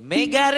Mega